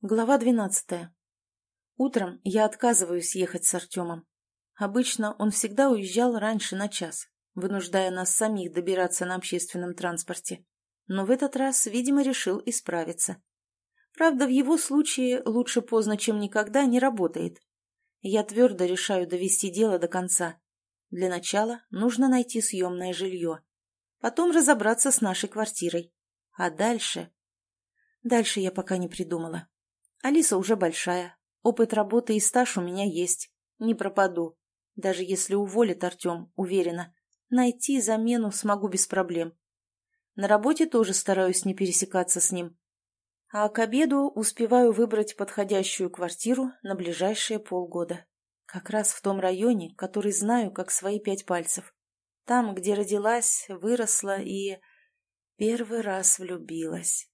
Глава двенадцатая. Утром я отказываюсь ехать с Артемом. Обычно он всегда уезжал раньше на час, вынуждая нас самих добираться на общественном транспорте. Но в этот раз, видимо, решил исправиться. Правда, в его случае лучше поздно, чем никогда, не работает. Я твердо решаю довести дело до конца. Для начала нужно найти съемное жилье. Потом разобраться с нашей квартирой. А дальше... Дальше я пока не придумала. Алиса уже большая. Опыт работы и стаж у меня есть. Не пропаду. Даже если уволит Артем, уверена. Найти замену смогу без проблем. На работе тоже стараюсь не пересекаться с ним. А к обеду успеваю выбрать подходящую квартиру на ближайшие полгода. Как раз в том районе, который знаю как свои пять пальцев. Там, где родилась, выросла и... Первый раз влюбилась.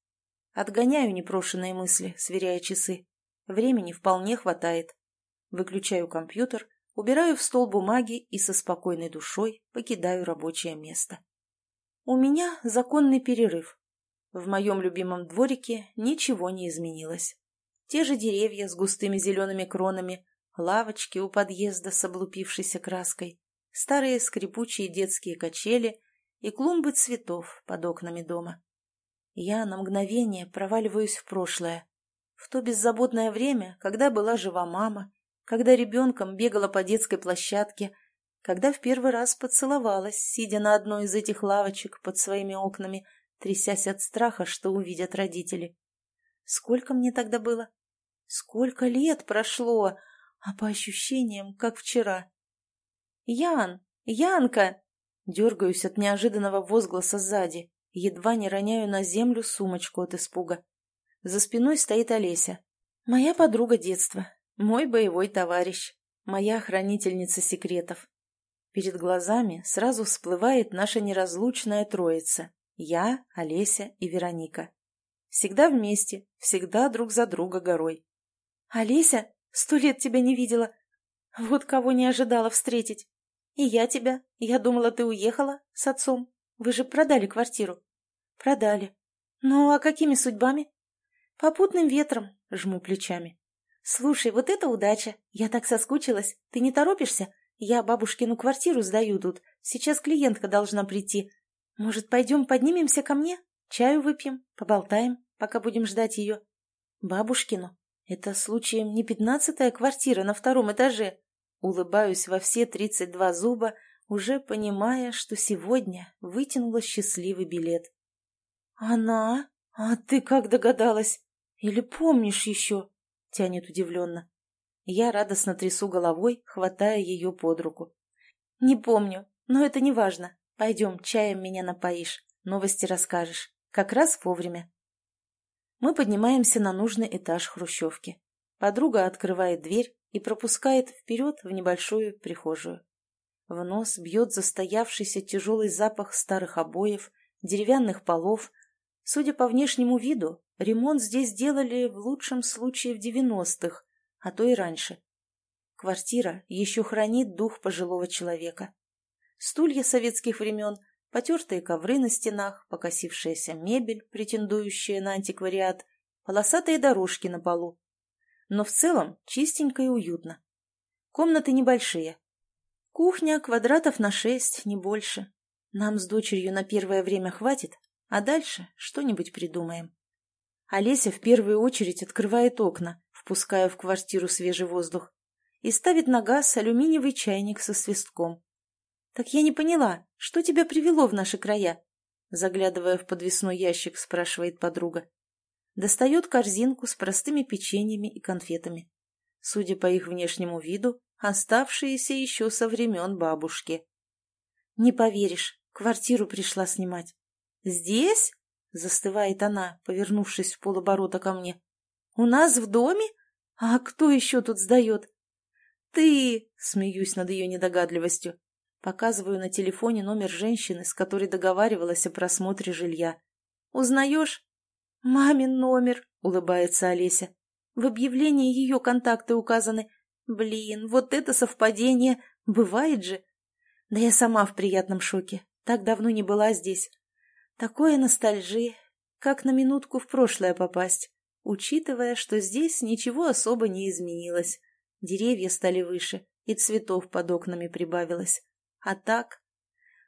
Отгоняю непрошенные мысли, сверяя часы. Времени вполне хватает. Выключаю компьютер, убираю в стол бумаги и со спокойной душой покидаю рабочее место. У меня законный перерыв. В моем любимом дворике ничего не изменилось. Те же деревья с густыми зелеными кронами, лавочки у подъезда с облупившейся краской, старые скрипучие детские качели и клумбы цветов под окнами дома. Я на мгновение проваливаюсь в прошлое. В то беззаботное время, когда была жива мама, когда ребенком бегала по детской площадке, когда в первый раз поцеловалась, сидя на одной из этих лавочек под своими окнами, трясясь от страха, что увидят родители. Сколько мне тогда было? Сколько лет прошло, а по ощущениям, как вчера. «Ян! Янка!» Дергаюсь от неожиданного возгласа сзади. Едва не роняю на землю сумочку от испуга. За спиной стоит Олеся. Моя подруга детства, мой боевой товарищ, моя хранительница секретов. Перед глазами сразу всплывает наша неразлучная троица. Я, Олеся и Вероника. Всегда вместе, всегда друг за друга горой. «Олеся, сто лет тебя не видела. Вот кого не ожидала встретить. И я тебя. Я думала, ты уехала с отцом. Вы же продали квартиру. Продали. Ну, а какими судьбами? Попутным ветром, жму плечами. Слушай, вот это удача. Я так соскучилась. Ты не торопишься? Я бабушкину квартиру сдаю тут. Сейчас клиентка должна прийти. Может, пойдем поднимемся ко мне? Чаю выпьем, поболтаем, пока будем ждать ее. Бабушкину? Это случаем не пятнадцатая квартира на втором этаже? Улыбаюсь во все тридцать два зуба, уже понимая, что сегодня вытянула счастливый билет. «Она? А ты как догадалась? Или помнишь еще?» — тянет удивленно. Я радостно трясу головой, хватая ее под руку. «Не помню, но это не важно. Пойдем, чаем меня напоишь, новости расскажешь. Как раз вовремя». Мы поднимаемся на нужный этаж хрущевки. Подруга открывает дверь и пропускает вперед в небольшую прихожую. В нос бьет застоявшийся тяжелый запах старых обоев, деревянных полов, Судя по внешнему виду, ремонт здесь делали в лучшем случае в девяностых, а то и раньше. Квартира еще хранит дух пожилого человека. Стулья советских времен, потертые ковры на стенах, покосившаяся мебель, претендующая на антиквариат, полосатые дорожки на полу. Но в целом чистенько и уютно. Комнаты небольшие. Кухня квадратов на шесть, не больше. Нам с дочерью на первое время хватит, а дальше что-нибудь придумаем. Олеся в первую очередь открывает окна, впуская в квартиру свежий воздух, и ставит на газ алюминиевый чайник со свистком. «Так я не поняла, что тебя привело в наши края?» Заглядывая в подвесной ящик, спрашивает подруга. Достает корзинку с простыми печеньями и конфетами. Судя по их внешнему виду, оставшиеся еще со времен бабушки. «Не поверишь, квартиру пришла снимать. «Здесь?» — застывает она, повернувшись в полоборота ко мне. «У нас в доме? А кто еще тут сдает?» «Ты!» — смеюсь над ее недогадливостью. Показываю на телефоне номер женщины, с которой договаривалась о просмотре жилья. «Узнаешь?» «Мамин номер», — улыбается Олеся. «В объявлении ее контакты указаны. Блин, вот это совпадение! Бывает же!» «Да я сама в приятном шоке. Так давно не была здесь. Такое ностальжи, как на минутку в прошлое попасть. учитывая, что здесь ничего особо не изменилось. Деревья стали выше, и цветов под окнами прибавилось. А так...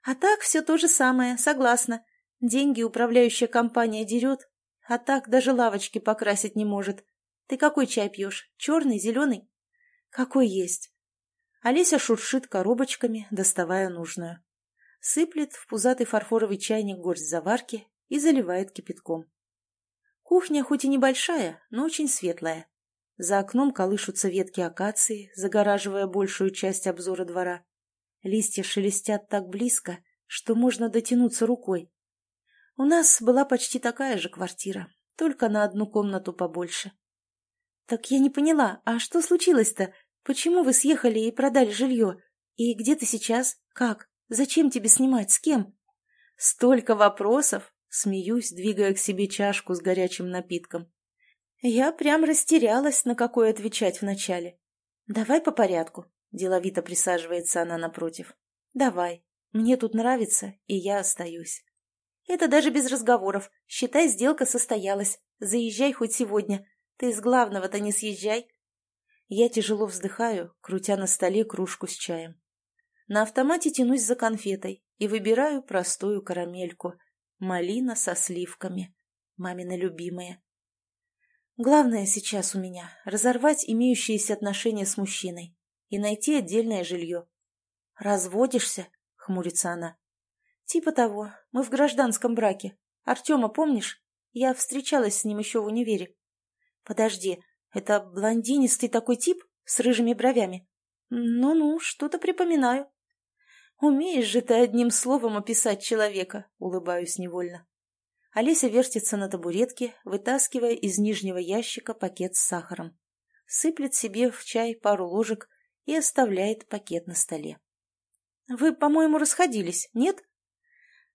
А так все то же самое, согласна. Деньги управляющая компания дерет, а так даже лавочки покрасить не может. Ты какой чай пьешь? Черный, зеленый? Какой есть. Олеся шуршит коробочками, доставая нужную. Сыплет в пузатый фарфоровый чайник горсть заварки и заливает кипятком. Кухня хоть и небольшая, но очень светлая. За окном колышутся ветки акации, загораживая большую часть обзора двора. Листья шелестят так близко, что можно дотянуться рукой. У нас была почти такая же квартира, только на одну комнату побольше. «Так я не поняла, а что случилось-то? Почему вы съехали и продали жилье? И где ты сейчас? Как? Зачем тебе снимать? С кем?» «Столько вопросов!» — смеюсь, двигая к себе чашку с горячим напитком. Я прям растерялась, на какой отвечать вначале. «Давай по порядку», — деловито присаживается она напротив. «Давай. Мне тут нравится, и я остаюсь». «Это даже без разговоров. Считай, сделка состоялась. Заезжай хоть сегодня. Ты с главного-то не съезжай. Я тяжело вздыхаю, крутя на столе кружку с чаем. На автомате тянусь за конфетой и выбираю простую карамельку. Малина со сливками. Мамина любимая. Главное сейчас у меня — разорвать имеющиеся отношения с мужчиной и найти отдельное жилье. «Разводишься?» — хмурится она. «Типа того. Мы в гражданском браке. Артема помнишь? Я встречалась с ним еще в универе. Подожди, это блондинистый такой тип с рыжими бровями? Ну-ну, что-то припоминаю. Умеешь же ты одним словом описать человека, улыбаюсь невольно. Олеся вертится на табуретке, вытаскивая из нижнего ящика пакет с сахаром. Сыплет себе в чай пару ложек и оставляет пакет на столе. «Вы, по-моему, расходились, нет?»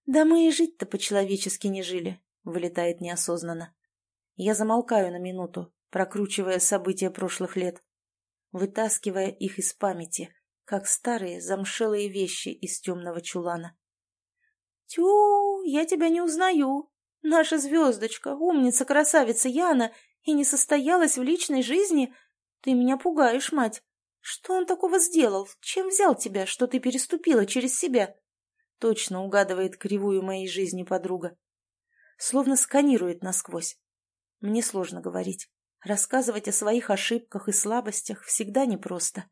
«Да мы и жить-то по-человечески не жили», — вылетает неосознанно. Я замолкаю на минуту, прокручивая события прошлых лет, вытаскивая их из памяти, как старые замшелые вещи из темного чулана. «Тю, я тебя не узнаю. Наша звездочка, умница-красавица Яна, и не состоялась в личной жизни. Ты меня пугаешь, мать. Что он такого сделал? Чем взял тебя, что ты переступила через себя?» Точно угадывает кривую моей жизни подруга. Словно сканирует насквозь. Мне сложно говорить. Рассказывать о своих ошибках и слабостях всегда непросто.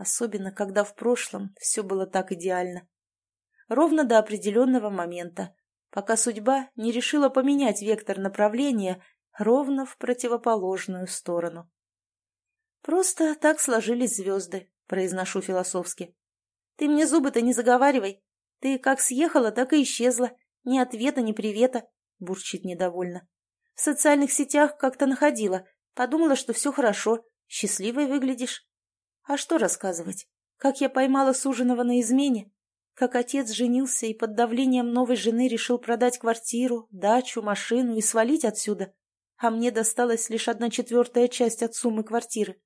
Особенно, когда в прошлом все было так идеально. Ровно до определенного момента, пока судьба не решила поменять вектор направления ровно в противоположную сторону. «Просто так сложились звезды», — произношу философски. «Ты мне зубы-то не заговаривай. Ты как съехала, так и исчезла. Ни ответа, ни привета», — бурчит недовольно. В социальных сетях как-то находила. Подумала, что все хорошо. Счастливой выглядишь. А что рассказывать? Как я поймала суженого на измене? Как отец женился и под давлением новой жены решил продать квартиру, дачу, машину и свалить отсюда? А мне досталась лишь одна четвертая часть от суммы квартиры.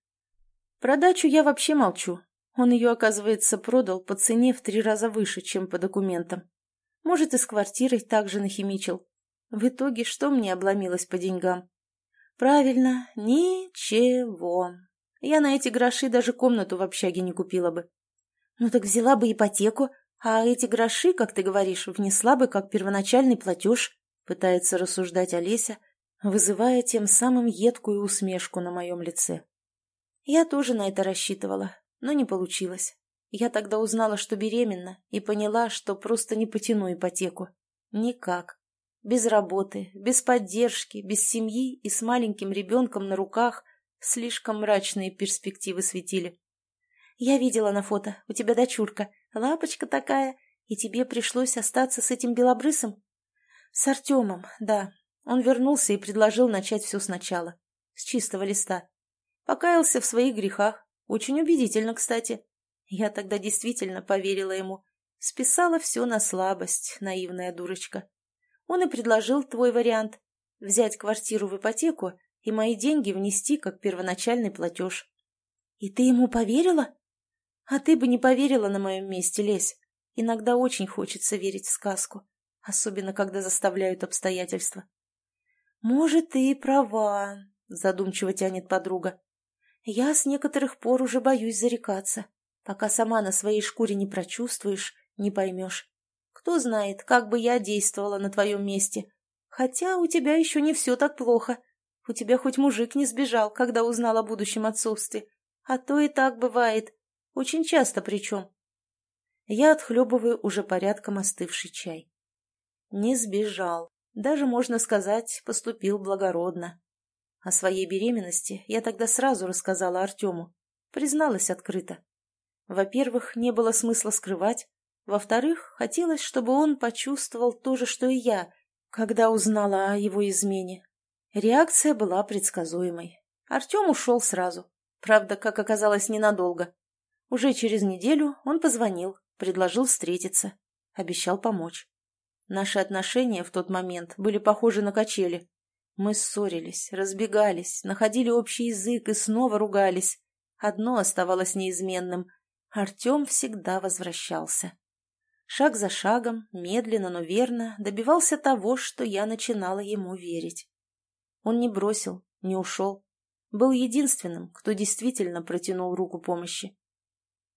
Про дачу я вообще молчу. Он ее, оказывается, продал по цене в три раза выше, чем по документам. Может, и с квартирой также нахимичил. В итоге что мне обломилось по деньгам? Правильно, ничего. Я на эти гроши даже комнату в общаге не купила бы. Ну так взяла бы ипотеку, а эти гроши, как ты говоришь, внесла бы как первоначальный платеж, пытается рассуждать Олеся, вызывая тем самым едкую усмешку на моем лице. Я тоже на это рассчитывала, но не получилось. Я тогда узнала, что беременна, и поняла, что просто не потяну ипотеку. Никак. Без работы, без поддержки, без семьи и с маленьким ребенком на руках слишком мрачные перспективы светили. Я видела на фото, у тебя дочурка, лапочка такая, и тебе пришлось остаться с этим белобрысом? С Артемом, да. Он вернулся и предложил начать все сначала, с чистого листа. Покаялся в своих грехах, очень убедительно, кстати. Я тогда действительно поверила ему. Списала все на слабость, наивная дурочка. Он и предложил твой вариант – взять квартиру в ипотеку и мои деньги внести как первоначальный платеж. И ты ему поверила? А ты бы не поверила на моем месте, Лесь. Иногда очень хочется верить в сказку, особенно когда заставляют обстоятельства. Может, ты и права, задумчиво тянет подруга. Я с некоторых пор уже боюсь зарекаться. Пока сама на своей шкуре не прочувствуешь, не поймешь. Кто знает, как бы я действовала на твоем месте. Хотя у тебя еще не все так плохо. У тебя хоть мужик не сбежал, когда узнал о будущем отцовстве. А то и так бывает. Очень часто причем. Я отхлебываю уже порядком остывший чай. Не сбежал. Даже, можно сказать, поступил благородно. О своей беременности я тогда сразу рассказала Артему. Призналась открыто. Во-первых, не было смысла скрывать. Во-вторых, хотелось, чтобы он почувствовал то же, что и я, когда узнала о его измене. Реакция была предсказуемой. Артем ушел сразу. Правда, как оказалось, ненадолго. Уже через неделю он позвонил, предложил встретиться, обещал помочь. Наши отношения в тот момент были похожи на качели. Мы ссорились, разбегались, находили общий язык и снова ругались. Одно оставалось неизменным — Артем всегда возвращался. Шаг за шагом, медленно, но верно, добивался того, что я начинала ему верить. Он не бросил, не ушел. Был единственным, кто действительно протянул руку помощи.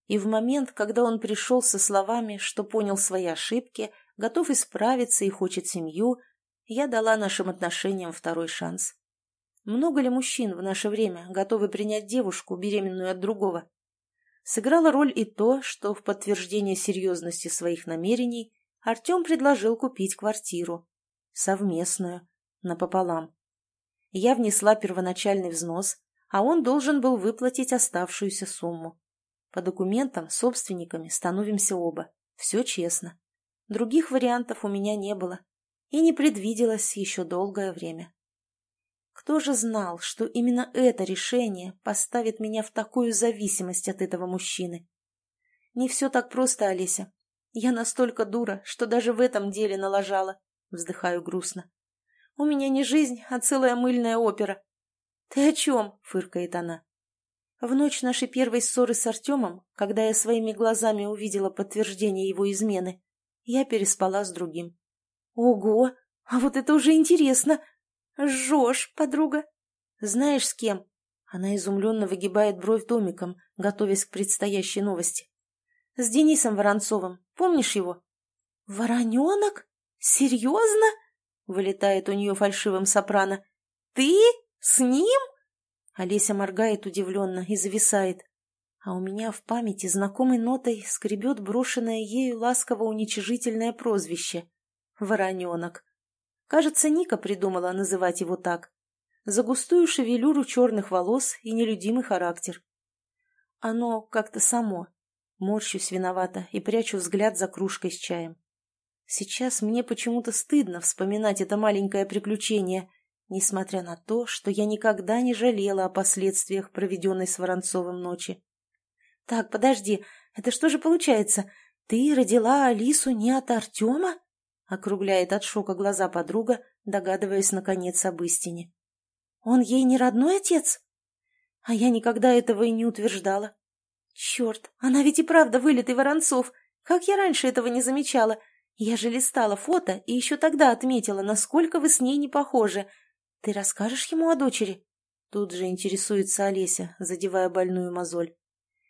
И в момент, когда он пришел со словами, что понял свои ошибки, готов исправиться и хочет семью, я дала нашим отношениям второй шанс. Много ли мужчин в наше время готовы принять девушку, беременную от другого? Сыграла роль и то, что в подтверждение серьезности своих намерений Артем предложил купить квартиру. Совместную, напополам. Я внесла первоначальный взнос, а он должен был выплатить оставшуюся сумму. По документам собственниками становимся оба. Все честно. Других вариантов у меня не было и не предвиделось еще долгое время. Кто же знал, что именно это решение поставит меня в такую зависимость от этого мужчины? Не все так просто, Олеся. Я настолько дура, что даже в этом деле налажала. Вздыхаю грустно. У меня не жизнь, а целая мыльная опера. Ты о чем? Фыркает она. В ночь нашей первой ссоры с Артемом, когда я своими глазами увидела подтверждение его измены, я переспала с другим. Ого, а вот это уже интересно. Жжешь, подруга. Знаешь, с кем? Она изумленно выгибает бровь домиком, готовясь к предстоящей новости. С Денисом Воронцовым. Помнишь его? Вороненок? Серьезно? Вылетает у нее фальшивым сопрано. Ты? С ним? Олеся моргает удивленно и зависает. А у меня в памяти знакомой нотой скребет брошенное ею ласково-уничижительное прозвище. Вороненок. Кажется, Ника придумала называть его так. За густую шевелюру черных волос и нелюдимый характер. Оно как-то само. Морщусь виновата и прячу взгляд за кружкой с чаем. Сейчас мне почему-то стыдно вспоминать это маленькое приключение, несмотря на то, что я никогда не жалела о последствиях проведенной с Воронцовым ночи. «Так, подожди, это что же получается? Ты родила Алису не от Артема?» округляет от шока глаза подруга, догадываясь, наконец, об истине. «Он ей не родной отец?» А я никогда этого и не утверждала. Черт, она ведь и правда вылитый Воронцов. Как я раньше этого не замечала? Я же листала фото и еще тогда отметила, насколько вы с ней не похожи. Ты расскажешь ему о дочери? Тут же интересуется Олеся, задевая больную мозоль.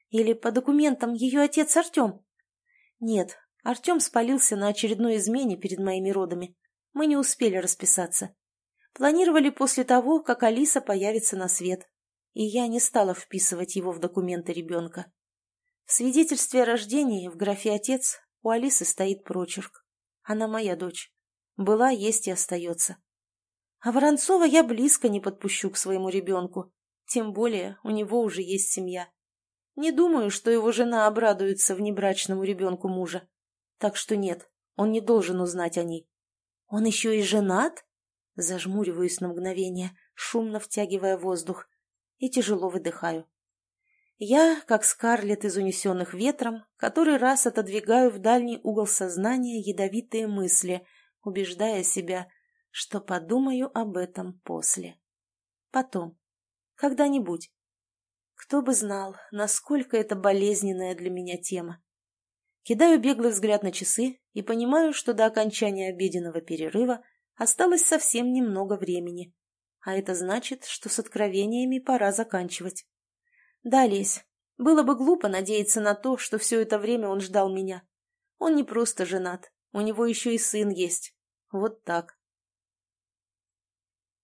Или по документам ее отец Артем? Нет, Артем спалился на очередной измене перед моими родами. Мы не успели расписаться. Планировали после того, как Алиса появится на свет. И я не стала вписывать его в документы ребенка. В свидетельстве о рождении в графе «Отец» у Алисы стоит прочерк. Она моя дочь. Была, есть и остается. А Воронцова я близко не подпущу к своему ребенку. Тем более у него уже есть семья. Не думаю, что его жена обрадуется внебрачному ребенку мужа. Так что нет, он не должен узнать о ней. Он еще и женат? Зажмуриваюсь на мгновение, шумно втягивая воздух, и тяжело выдыхаю. Я, как Скарлетт из «Унесенных ветром», который раз отодвигаю в дальний угол сознания ядовитые мысли, убеждая себя, что подумаю об этом после. Потом. Когда-нибудь. Кто бы знал, насколько это болезненная для меня тема. Кидаю беглый взгляд на часы и понимаю, что до окончания обеденного перерыва осталось совсем немного времени. А это значит, что с откровениями пора заканчивать. Да, Лесь, было бы глупо надеяться на то, что все это время он ждал меня. Он не просто женат, у него еще и сын есть. Вот так.